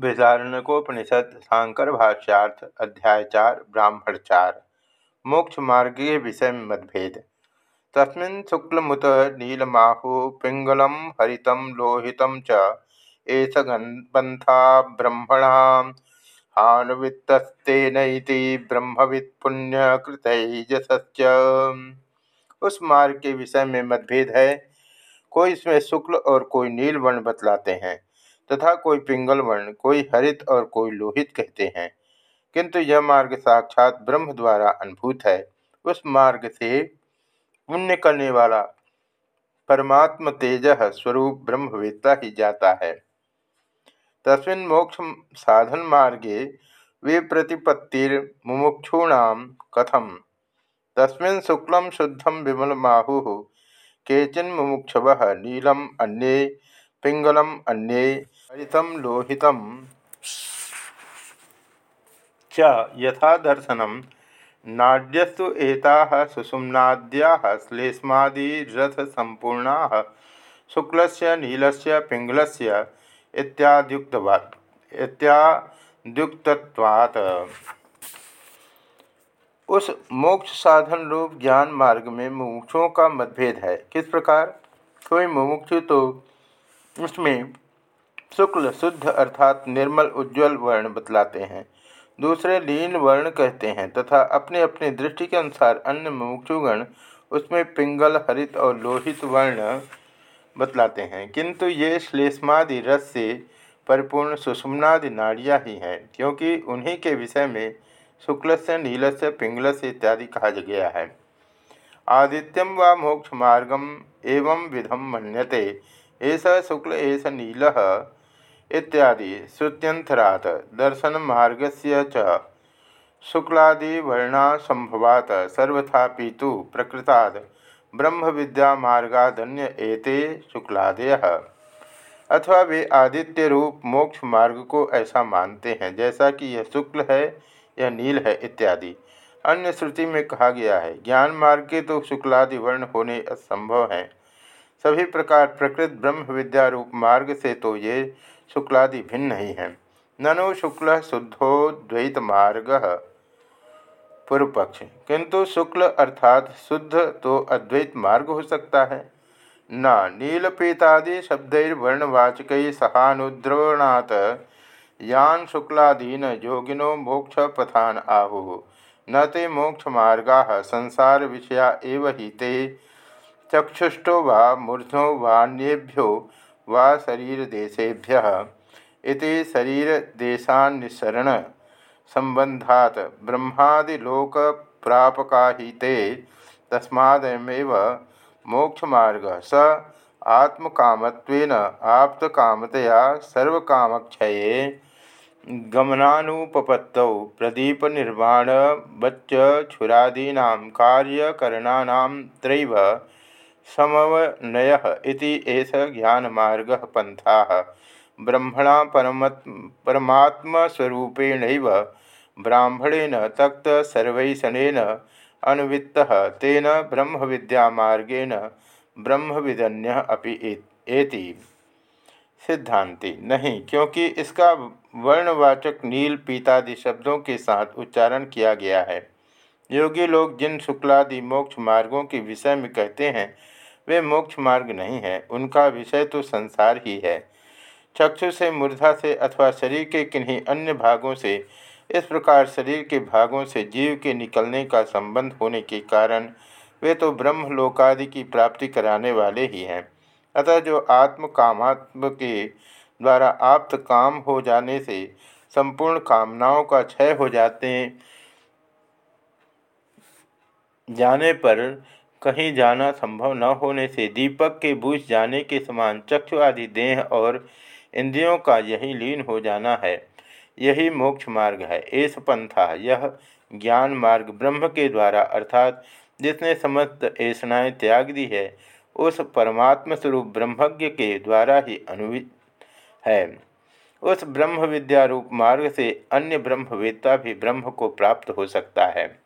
बृहदारण्यकोपनिषद शांकर भाष्यार्थ अध्याय चार, ब्राह्मण चार। मोक्ष मार्गीय विषय मतभेद तस्मिन् शुक्लमुत नीलमाहु पिंगलम हरित लोहित च एष गन्पन्था ब्रह्मणां हानुवित्तस्तेनैति ब्रह्मवित्पुण्यकृतैजसश्च। उस मार्ग के विषय में मतभेद है। कोई इसमें शुक्ल और कोई नील वर्ण बतलाते हैं। तथा कोई पिंगल वर्ण, कोई हरित और कोई लोहित कहते हैं। किंतु यह मार्ग साक्षात ब्रह्म द्वारा अनुभूत है। उस मार्ग से पुण्य करने वाला परमात्म तेज स्वरूप ब्रह्मवेत्ता ही जाता है। तस्मिन् मोक्ष साधन मार्गे विप्रतिपत्तिर्मुमुक्षूण कथम। तस्मिन् शुक्ल शुद्धम विमल माहु केचिन मुमुक्षव नीलम अन्ये पिंगलम अन्ये हरित लोहित। च यथा दर्शनम नाड्यस्तु एताः सुषुम्नाद्याः श्लेष्मादिरथसम्पूर्णाः। शुक्लस्य, नीलस्य, पिङ्गलस्य इत्याद्युक्तवात् इत्याद्युक्तत्वात्। उस मोक्ष साधन रूप ज्ञान मार्ग में मुमुक्षुओं का मतभेद है। किस प्रकार? कोई मुमुक्षु तो उसमें शुक्ल शुद्ध अर्थात निर्मल उज्ज्वल वर्ण बतलाते हैं। दूसरे लीन वर्ण कहते हैं तथा अपने अपने दृष्टि के अनुसार अन्य मुमुक्षुगण उसमें पिंगल, हरित और लोहित वर्ण बतलाते हैं। किंतु ये श्लेष्मादि रस से परिपूर्ण सुषुम्नादि नाड़ियाँ ही हैं, क्योंकि उन्हीं के विषय में शुक्ल से नील से पिंगल से इत्यादि कहा गया है। आदित्यम व मोक्ष मार्गम एवं विधम मनते ऐसा शुक्ल ऐसा नील इत्यादि, श्रुत्यंतरात दर्शन मार्ग से शुक्लादिवर्णासंभवात सर्वथा तो प्रकृताद ब्रह्म विद्या मार्गादन्य एते शुक्लादय। अथवा वे आदित्य रूप मोक्ष मार्ग को ऐसा मानते हैं, जैसा कि यह शुक्ल है, यह नील है इत्यादि। अन्य श्रुति में कहा गया है, ज्ञान मार्ग के तो शुक्लादि वर्ण होने असंभव हैं। सभी प्रकार प्रकृत ब्रह्म विद्या रूप मार्ग से तो ये शुक्लादि भिन्न ही हैं। ननु शुक्ल शुद्धोद्वैत मार्ग पूर्व पक्ष किंतु शुक्ल अर्थात शुद्ध तो अद्वैत मार्ग हो सकता है। न, नीलपीतादि शब्दैर्वर्णवाचक सहानुद्रवणात् यान शुक्लादीन योगिनो मोक्ष पथान आहु। न ते मोक्ष मार्गा संसार विषया एव ही ते चक्षुष्टो वा मूर्धो वान्येभ्यो वा शरीरदेशेभ्य। इति शरीरदेशान्निसरण संबंधात ब्रह्मादिलोक प्रापकाहिते तस्मादमेव मोक्षमार्ग। स आत्मकामत्वेन आप्तकामतया सर्वकामक्षये गमनानुपपत्तौ प्रदीपनिर्वाण बच्चछुरादीना कार्यकरणानां त्रैव समवनय एष ज्ञानमार्ग पंथा। ब्रह्मणा परमत् परमात्मस्वरूपेण ब्राह्मणेन तक्त सर्वैसनेन अनुवित्त, तेन ब्रह्म विद्यामार्गेण ब्रह्मविदन्य अपि एति। सिद्धांति, नहीं, क्योंकि इसका वर्णवाचक नील पीतादि शब्दों के साथ उच्चारण किया गया है। योगी लोग जिन शुक्लादि मोक्ष मार्गों के विषय में कहते हैं, वे मोक्ष मार्ग नहीं है, उनका विषय तो संसार ही है। चक्षु से मूर्धा से अथवा शरीर के किन्हीं अन्य भागों से, इस प्रकार शरीर के भागों से जीव के निकलने का संबंध होने के कारण, वे तो ब्रह्म लोकादि की प्राप्ति कराने वाले ही हैं। अतः जो आत्म कामात्म के द्वारा आप्त काम हो जाने से, संपूर्ण कामनाओं का क्षय हो जाते हैं जाने पर कहीं जाना संभव न होने से दीपक के बुझ जाने के समान चक्षु आदि देह और इंद्रियों का यही लीन हो जाना है। यही मोक्ष मार्ग है। एस पंथा, यह ज्ञान मार्ग ब्रह्म के द्वारा, अर्थात जिसने समस्त ऐसनाएँ त्याग दी है, उस परमात्म स्वरूप ब्रह्मज्ञ के द्वारा ही अनुवित है। उस ब्रह्म विद्या रूप मार्ग से अन्य ब्रह्मवेत्ता भी ब्रह्म को प्राप्त हो सकता है।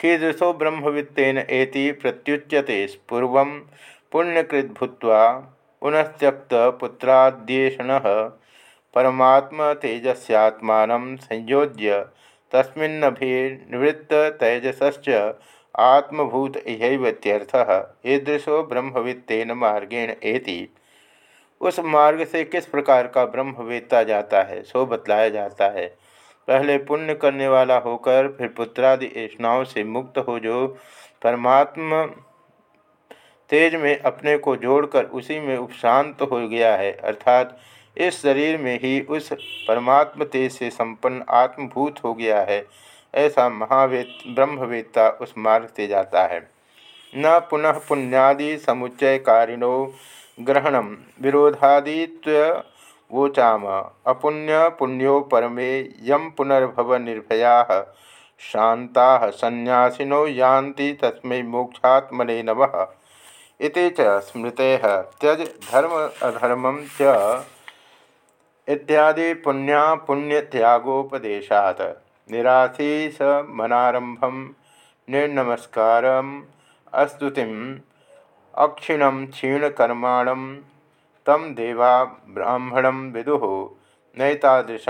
कीदृशो ब्रह्मवित्तेन एति प्रत्युच्यते पूर्व पुण्यकृत भूत्वा पुनस्त्यक्त पुत्राद्येषण। परमात्म तेजस्यात्मा संयोज्य तस्मिन्नभिनिवृत्त तेजसश्च आत्मभूत इहैवत्यर्थः ईदृशो ब्रह्मवित्तेन मार्गेण एति। उस मार्ग से किस प्रकार का ब्रह्मवेत्ता जाता है, सो बतलाया जाता है। पहले पुण्य करने वाला होकर फिर पुत्रादि ऐष्णाओं से मुक्त हो जो परमात्मा तेज में अपने को जोड़कर उसी में उपशांत तो हो गया है। अर्थात इस शरीर में ही उस परमात्म तेज से संपन्न आत्मभूत हो गया है। ऐसा महावेद ब्रह्मवेत्ता उस मार्ग से जाता है। न पुनः पुण्यादि समुच्चयकारिणो ग्रहणम विरोधादित्व वोचाम। अपुण्य पुण्यो परमे यम पुनर्भव निर्भया। शांता सन्यासीनो यान्ति तस्मै मोक्षात्मने नमः। इति च त्यज धर्म अधर्म च इत्यादि पुण्या पुण्यत्यागोपदेशात्। निराशीस मनारंभम निर्नमस्कार अस्तुतिम। अक्षिण क्षीणकर्माण तम देवा ब्राह्मण विदु नैतादृश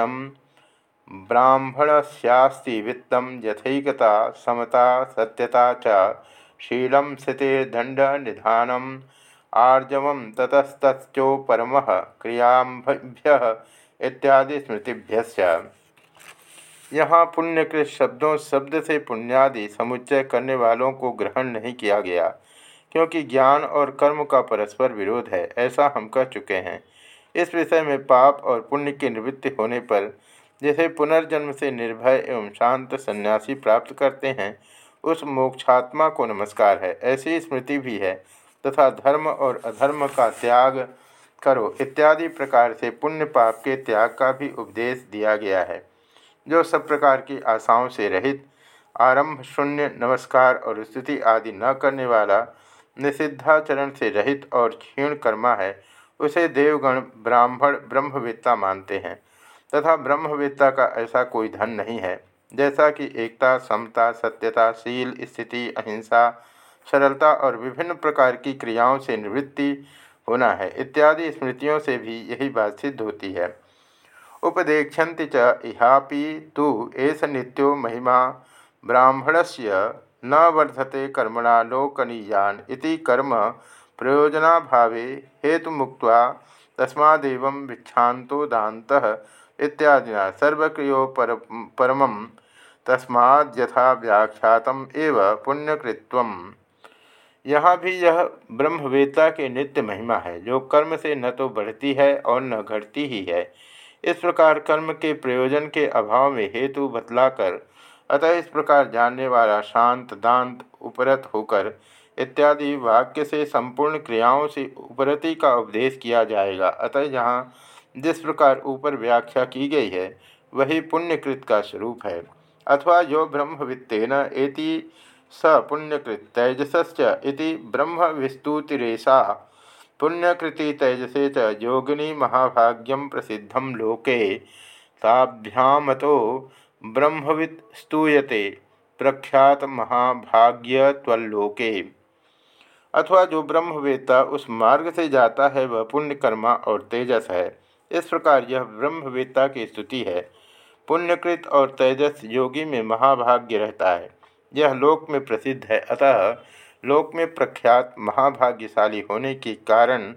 ब्राह्मणस्यास्ति वित्तं यथैकता, समता, सत्यता च, शीलं स्थितिर्दण्ड निधानम्, आर्जव ततस्तोपरम क्रियाभ्य इत्यादि स्मृतिभ्य यहाँ पुण्यकृत शब्दों, शब्द से पुण्यादि समुच्चय करने वालों को ग्रहण नहीं किया गया। क्योंकि ज्ञान और कर्म का परस्पर विरोध है, ऐसा हम कह चुके हैं। इस विषय में पाप और पुण्य की निवृत्ति होने पर, जैसे पुनर्जन्म से निर्भय एवं शांत सन्यासी प्राप्त करते हैं, उस मोक्षात्मा को नमस्कार है। ऐसी स्मृति भी है, तथा धर्म और अधर्म का त्याग करो इत्यादि प्रकार से पुण्य पाप के त्याग का भी उपदेश दिया गया है, जो सब प्रकार की आशाओं से रहित, आरंभ, शून्य, नमस्कार और स्तुति आदि न करने वाला निषिद्धाचरण से रहित और क्षीण कर्मा है, उसे देवगण ब्राह्मण, ब्रह्मवेत्ता मानते हैं। तथा ब्रह्मवेत्ता का ऐसा कोई धन नहीं है, जैसा कि एकता, समता, सत्यता, शील, स्थिति, अहिंसा, सरलता और विभिन्न प्रकार की क्रियाओं से निवृत्ति होना है, इत्यादि स्मृतियों से भी यही बात सिद्ध होती है। उपदेक्षति च इहापि तो एस नित्यो महिमा ब्राह्मण से न वर्धते कर्मणा लोकनीयान इति कर्म प्रयोजनाभावे हेतु मुक्त तस्मादेव विच्छातो दात इत्यादिना सर्वक्रियो पर परम तस्माद्यथा व्याख्यात एव पुण्यकृत्वम्। यहाँ भी यह ब्रह्मवेत्ता के नित्य महिमा है, जो कर्म से न तो बढ़ती है और न घटती ही है। इस प्रकार कर्म के प्रयोजन के अभाव में हेतु बतलाकर अतः इस प्रकार जानने वाला शांत, दांत, उपरत होकर इत्यादि वाक्य से संपूर्ण क्रियाओं से उपरति का उपदेश किया जाएगा। अतः यहाँ जिस प्रकार ऊपर व्याख्या की गई है, वही पुण्यकृत का स्वरूप है। अथवा जो ब्रह्मवित्तेन एति स पुण्यकृत तैजसश्च इति ब्रह्म विस्तुतिरेशा पुण्यकृति तेजसे च योगिनी महाभाग्यम प्रसिद्धम लोके। ताभ्यामतो ब्रह्मवित् स्तूयते, प्रख्यात महाभाग्य त्वल्लोके। अथवा जो ब्रह्मवेत्ता उस मार्ग से जाता है, वह पुण्यकर्मा और तेजस है। इस प्रकार यह ब्रह्मवेत्ता की स्तुति है। पुण्यकृत और तेजस योगी में महाभाग्य रहता है। यह लोक में प्रसिद्ध है। अतः लोक में प्रख्यात महाभाग्यशाली होने के कारण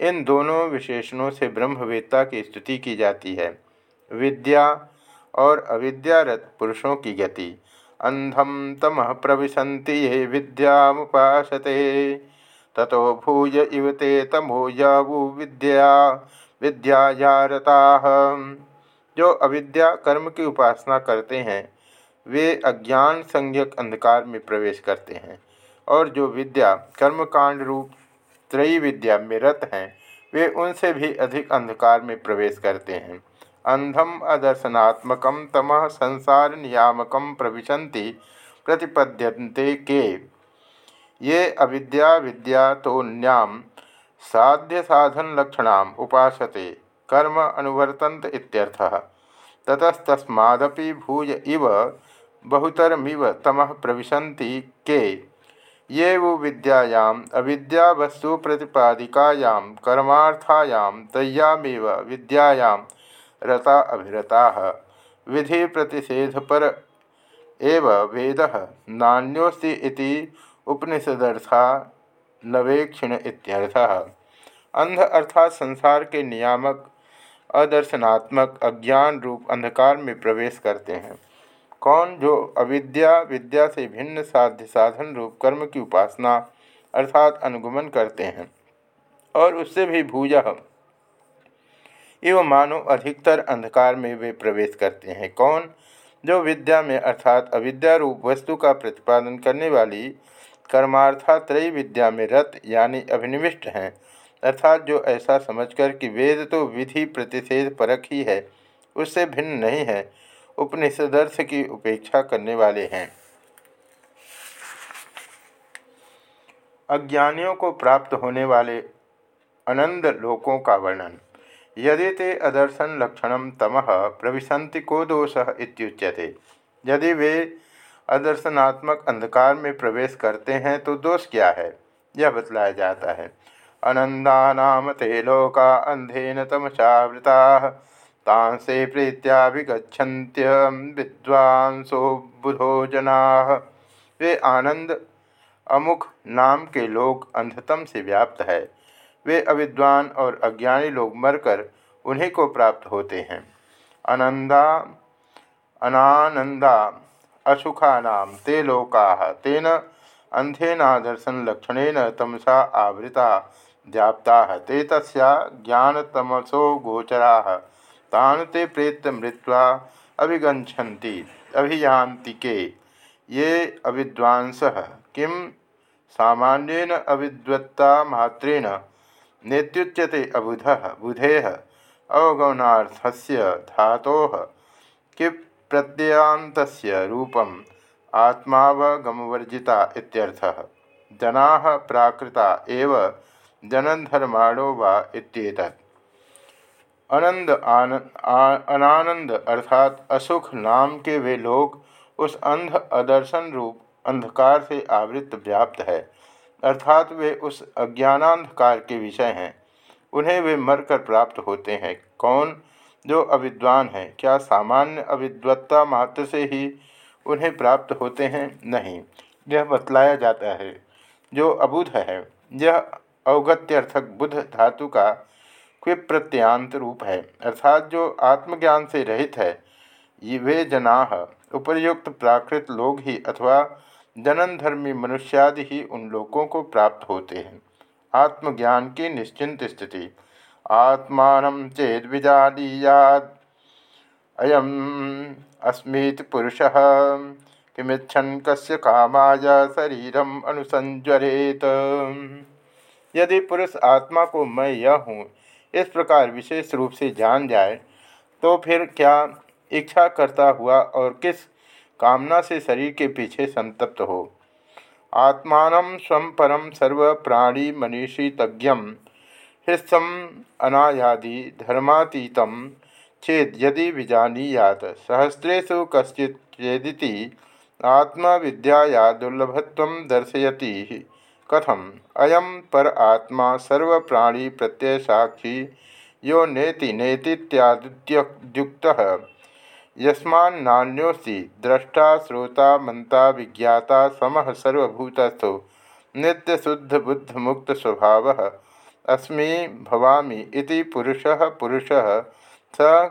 इन दोनों विशेषणों से ब्रह्मवेत्ता की स्तुति की जाती है। विद्या और अविद्यारत पुरुषों की गति। अंधम तम प्रविशंति ये विद्यामुपासते। ततो भूय इव ते तमो विद्या विद्यारता जो अविद्या कर्म की उपासना करते हैं, वे अज्ञान संज्ञक अंधकार में प्रवेश करते हैं। और जो विद्या, कर्मकांड रूप त्रयी विद्या में रत हैं, वे उनसे भी अधिक अंधकार में प्रवेश करते हैं। अंधम अदर्शनात्मक तम संसार नियामक प्रविशंति प्रतिपद्यन्ते के। ये अविद्या विद्या तो न्याम साध्य साधन लक्षण उपासते, कर्म अनुवर्तन्त इत्यर्थः। ततस्तस्मादपि भूय इव बहुतरमिव तमः प्रविशन्ति के। ये वो विद्यायाम अविद्या वस्तु प्रतिपादिकायां कर्मार्थायां तय्यामेव विद्यायां रता अभिरता। विधि प्रतिषेध पर। एव वेद नान्योस्ति उपनिषदर्था नवेक्षिण इत्यर्थः। अंध अर्थात संसार के नियामक, अदर्शनात्मक, अज्ञान रूप अंधकार में प्रवेश करते हैं। कौन जो अविद्या, विद्या से भिन्न साध्य साधन रूप कर्म की उपासना अर्थात अनुगमन करते हैं, और उससे भी भूजा एवं मानो अधिकतर अंधकार में वे प्रवेश करते हैं। कौन? जो विद्या में अर्थात अविद्या रूप वस्तु का प्रतिपादन करने वाली कर्मार्था त्रय विद्या में रत यानी अभिनिविष्ट हैं, अर्थात जो ऐसा समझकर कि वेद तो विधि प्रतिषेध परक ही है, उससे भिन्न नहीं है, उपनिषदर्थ की उपेक्षा करने वाले हैं। अज्ञानियों को प्राप्त होने वाले अनंद लोकों का वर्णन। यदि ते अदर्शन लक्षण तम प्रविशंति को दोष यदि वे अदर्शनात्मक अंधकार में प्रवेश करते हैं तो दोष क्या है? यह बतलाया जाता है। अनंदा ते लोका अंधेन तमसावृता तांसे प्रीत्या प्रीत्याभिगछन्त्य विद्वांसो बुधो जना वे आनंद अमुख नाम के लोग अंधतम से व्याप्त है। वे अविद्वान और अज्ञानी लोग मरकर उन्हीं को प्राप्त होते हैं। अनंदा, अनानंदा असुखा नाम ते लोका, तेन अंधेनादर्शन लक्षणेन तमसा आवृता, व्याप्ता, ते तस्या ज्ञानतमसो गोचरा। तान ते प्रेत मृत्वा अभिगछन्ति अभियांतिके ये अविद्वांस। किम सामान्यन अविद्वत्ता मात्रेण नेत्युच्यते अबुध, बुधे, अवगमनार्थस्य धातो कि प्रत्ययांत रूपम आत्मावगमवर्जिता इत्यर्थः। जना प्राकृता एव जनधर्माणो वा इत्येतत्। आनंद अनानंद अर्थात असुख नाम के वे लोग उस अंध अदर्शन रूप, अंधकार से आवृत व्याप्त है। अर्थात वे उस अज्ञानांधकार के विषय हैं। उन्हें वे मरकर प्राप्त होते हैं। कौन? जो अविद्वान है। क्या सामान्य अविद्वत्ता मात्र से ही उन्हें प्राप्त होते हैं? नहीं। यह बतलाया जाता है। जो अबुध है, यह अवगत्यर्थक बुध धातु का क्विप्रत्यांत रूप है। अर्थात जो आत्मज्ञान से रहित है वे जना, उपर्युक्त प्राकृत लोग ही अथवा जनन धर्मी मनुष्यादि ही उन लोगों को प्राप्त होते हैं। आत्मज्ञान की निश्चिंत स्थिति। आत्मान चेद विजालीयाद अयम अस्मीत पुरुष। किमिच्छन कस्य कामाय शरीरम अनुसंजरेत यदि पुरुष आत्मा को मैं यह हूँ, इस प्रकार विशेष रूप से जान जाए तो फिर क्या इच्छा करता हुआ और किस कामना से शरीर के पीछे संतप्त हो। आत्मान स्व परम सर्व प्राणी मनीषी तज्ञम हृस्म अनायादि धर्मातीत चेत यदि विजानीयात। सहस्रेशु कश्चिदेदी आत्मा विद्या दुर्लभत्व दर्शयती कथम? अयम पर आत्मा सर्व प्राणी प्रत्यय साक्षी यो नेति नेतीत्यादुक्त यस्मान्नान्योस्ति दृष्टा श्रोता मंता विज्ञाता, समः सर्वभूतस्थो नित्यशुद्ध बुद्ध मुक्त स्वभाव अस्मि भवामि इति पुरुषः पुरुषः स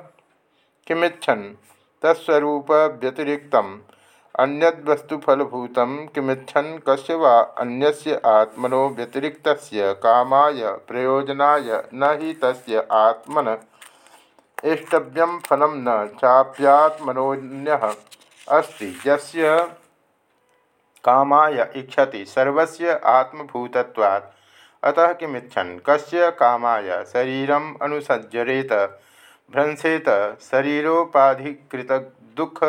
किमिच्छन्? तत्स्वरूप व्यतिरिक्तम् अन्यद्वस्तुफलभूत किमिच्छन्? कस्य वा अन्यस्य आत्मनो व्यतिरिक्तस्य? कामाय, प्रयोजनाय न हि तस्य आत्मन इष्टव्यम फलम न चाप्यात्मनोन्य अस्ति। यस्य कामाय इच्छति सर्वस्य आत्मभूतत्वात्। अतः किमिच्छन्? कस्य कामाय शरीरम अनुसज्जरेत, भ्रंसेत शरीरोपाधिकृत दुख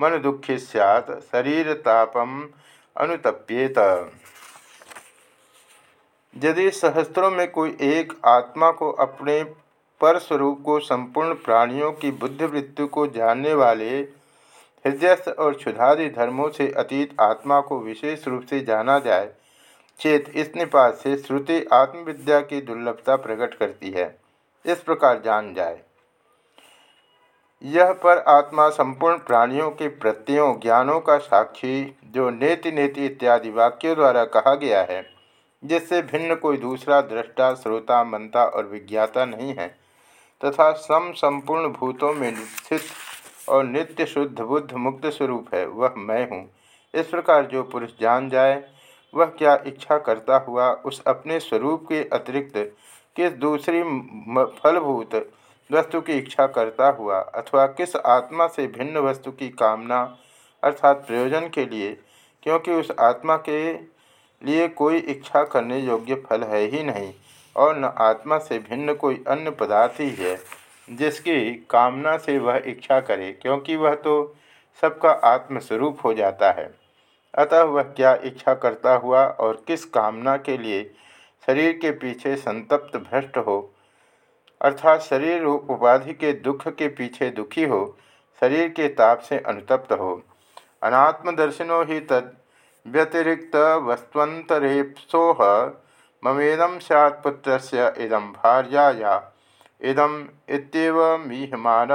मन दुखी सैत् शरीरतापम अनुतप्येत। यदि सहस्त्रों में कोई एक आत्मा को अपने परस्वरूप को संपूर्ण प्राणियों की बुद्धिवृत्ति को जानने वाले हृदयस्थ और क्षुधादि धर्मों से अतीत आत्मा को विशेष रूप से जाना जाए, चेत इस निपात से श्रुति आत्मविद्या की दुर्लभता प्रकट करती है। इस प्रकार जान जाए। यह पर आत्मा संपूर्ण प्राणियों के प्रत्ययों, ज्ञानों का साक्षी, जो नेति नेति इत्यादि वाक्यों द्वारा कहा गया है, जिससे भिन्न कोई दूसरा दृष्टा, श्रोता मनता और विज्ञाता नहीं है। तथा सम संपूर्ण भूतों में स्थित और नित्य शुद्ध बुद्ध मुक्त स्वरूप है, वह मैं हूँ। इस प्रकार जो पुरुष जान जाए, वह क्या इच्छा करता हुआ उस अपने स्वरूप के अतिरिक्त किस दूसरी फलभूत वस्तु की इच्छा करता हुआ अथवा किस आत्मा से भिन्न वस्तु की कामना अर्थात प्रयोजन के लिए, क्योंकि उस आत्मा के लिए कोई इच्छा करने योग्य फल है ही नहीं। और न आत्मा से भिन्न कोई अन्य पदार्थ ही है, जिसकी कामना से वह इच्छा करे, क्योंकि वह तो सबका आत्मस्वरूप हो जाता है। अतः वह क्या इच्छा करता हुआ और किस कामना के लिए शरीर के पीछे संतप्त भ्रष्ट हो, अर्थात शरीर रूप उपाधि के दुख के पीछे दुखी हो, शरीर के ताप से अनुतप्त हो। अनात्मदर्शिनो ही तद व्यतिरिक्त वस्तुतरेप्सोह ममेदम सैत्पुत्र इदम भार्याया। इदम मीहमान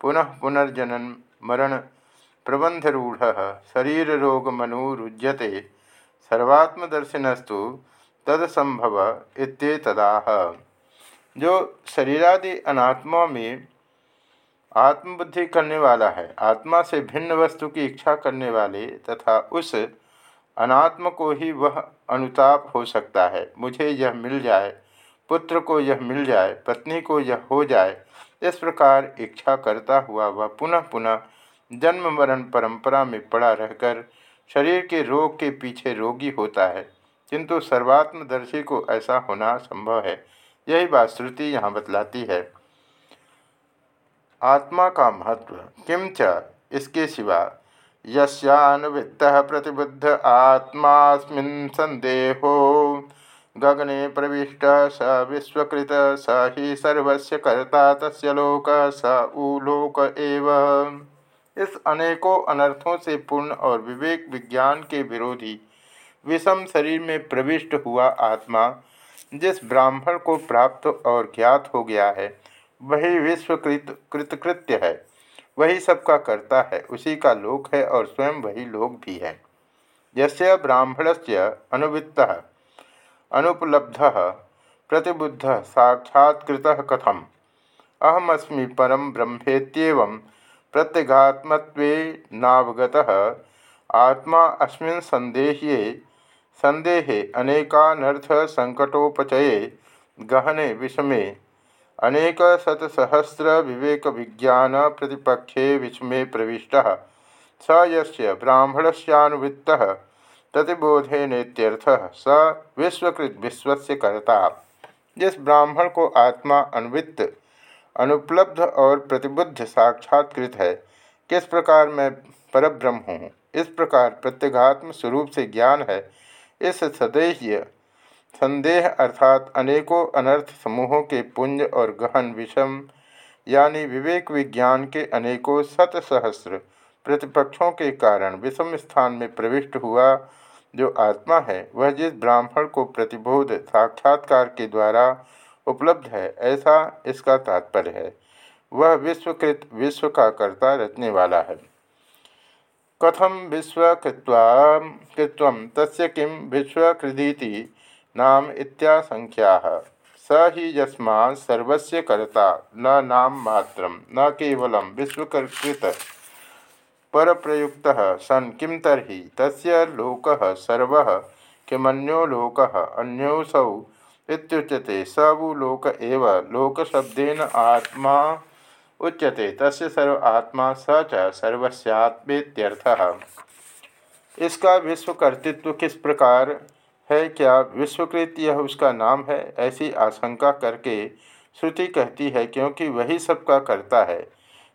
पुनः पुनर्जनन मरण प्रबंधरूढ़ शरीर रोग मनुरुज्यते सर्वात्मदर्शिनस्तु तदसंभव इत्येतदाह। जो शरीरादि अनात्मा में आत्मबुद्धि करने वाला है, आत्मा से भिन्न वस्तु की इच्छा करने वाले तथा उस अनात्म को ही वह अनुताप हो सकता है। मुझे यह मिल जाए, पुत्र को यह मिल जाए, पत्नी को यह हो जाए, इस प्रकार इच्छा करता हुआ वह पुनः पुनः जन्म मरण परंपरा में पड़ा रहकर शरीर के रोग के पीछे रोगी होता है। किंतु सर्वात्मदर्शी को ऐसा होना संभव है। यही बात श्रुति यहाँ बतलाती है। आत्मा का महत्व किमच इसके सिवा यस्यानुवृत्त प्रतिबुद्ध आत्मास्मिन् संदेहो गगने प्रविष्ट स विश्वकृत, स ही सर्वस्य कर्ता, तस्य लोक, स उलोक एव। इस अनेकों अनर्थों से पूर्ण और विवेक विज्ञान के विरोधी विषम शरीर में प्रविष्ट हुआ आत्मा, जिस ब्राह्मण को प्राप्त और ज्ञात हो गया है, वही विश्वकृत, कृतकृत्य है। वही सबका करता है, उसी का लोक है और स्वयं वही लोक भी है। ब्राह्मण से अनुवृत्त, अनुपलब्ध, प्रतिबुद्ध साक्षात्कृत कथम। अहमस्मी परम ब्रह्मेत्येवं प्रत्यगात्मत्वेनावगत आत्मा अस्मिन् संदेह्ये संदेहे अनेकानर्थ संकटोपचये गहने विषमे अनेक शतसहस्र विवेक विज्ञान प्रतिपक्षे विषमे प्रविष्ट। स यस्य ब्राह्मणस्यानुवृत्त प्रतिबोधेनेत्यर्थ स विश्वकृत विश्वस्य कर्ता। जिस ब्राह्मण को आत्मा अनुवृत्त, अनुपलब्ध और प्रतिबुद्ध साक्षात्कृत है। किस प्रकार मैं परब्रह्म हूँ? इस प्रकार प्रत्यगात्म स्वरूप से ज्ञान है। इस सदैह्य संदेह अर्थात अनेकों अनर्थ समूहों के पुंज और गहन विषम, यानी विवेक विज्ञान के अनेकों शत सहस्र प्रतिपक्षों के कारण विषम स्थान में प्रविष्ट हुआ जो आत्मा है, वह जिस ब्राह्मण को प्रतिबोध साक्षात्कार के द्वारा उपलब्ध है, ऐसा इसका तात्पर्य है। वह विश्वकृत, विश्व का कर्ता रचने वाला है। कथम विश्वकृत्वा, कृत्व तस्य किम विश्वकृदीति नाम इत्यासंख्या। स ही यस्मा सर्वस्य कर्ता, न नाम मात्र न केवल विश्वकृत पर प्रयुक्त सन किम तरी लोक सर्व किमन्यो लोक अन्योसौ इत्युच्यते। स लोक एव, लोकशब्देन आत्मा उच्यते। तस्य सर्व आत्मा स च सर्वस्यात्मेत्यर्थः। इसका विश्वकर्तृत्व किस प्रकार? है क्या विश्वकृत यह उसका नाम है? ऐसी आशंका करके श्रुति कहती है, क्योंकि वही सबका करता है।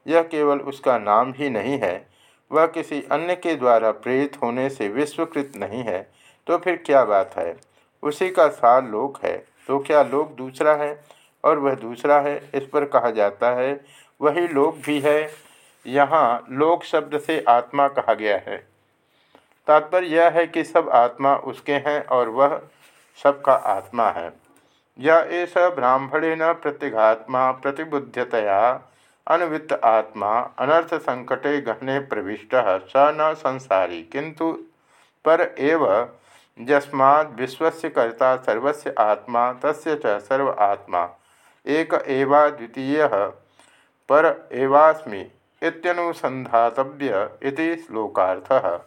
यह केवल उसका नाम ही नहीं है। वह किसी अन्य के द्वारा प्रेरित होने से विश्वकृत नहीं है। तो फिर क्या बात है? उसी का सार लोक है। तो क्या लोक दूसरा है? और वह दूसरा है? इस पर कहा जाता है, वही लोक भी है। यहाँ लोक शब्द से आत्मा कहा गया है। तात्पर्य यह है कि सब आत्मा उसके हैं और वह सबका आत्मा है। या ऐसा ब्राह्मणेन प्रत्यगात्मा प्रतिबुद्धतया अनवित्त आत्मा अनर्थ संकटे गहने प्रविष्ट स न संसारी। किंतु पर एव यस्मा विश्वस्य कर्ता सर्वस्य आत्मा तस्य च सर्व आत्मा एक एवा द्वितीय पर एवास्मि इति श्लोकार्थः।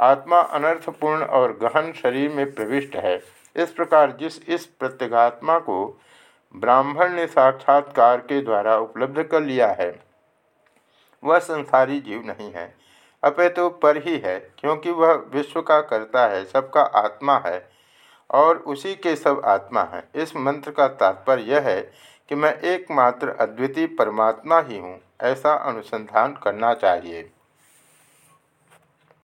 आत्मा अनर्थपूर्ण और गहन शरीर में प्रविष्ट है। इस प्रकार जिस इस प्रत्यगात्मा को ब्राह्मण ने साक्षात्कार के द्वारा उपलब्ध कर लिया है, वह संसारी जीव नहीं है। अपितु पर ही है, क्योंकि वह विश्व का करता है, सबका आत्मा है और उसी के सब आत्मा है। इस मंत्र का तात्पर्य यह है कि मैं एकमात्र अद्वितीय परमात्मा ही हूँ, ऐसा अनुसंधान करना चाहिए।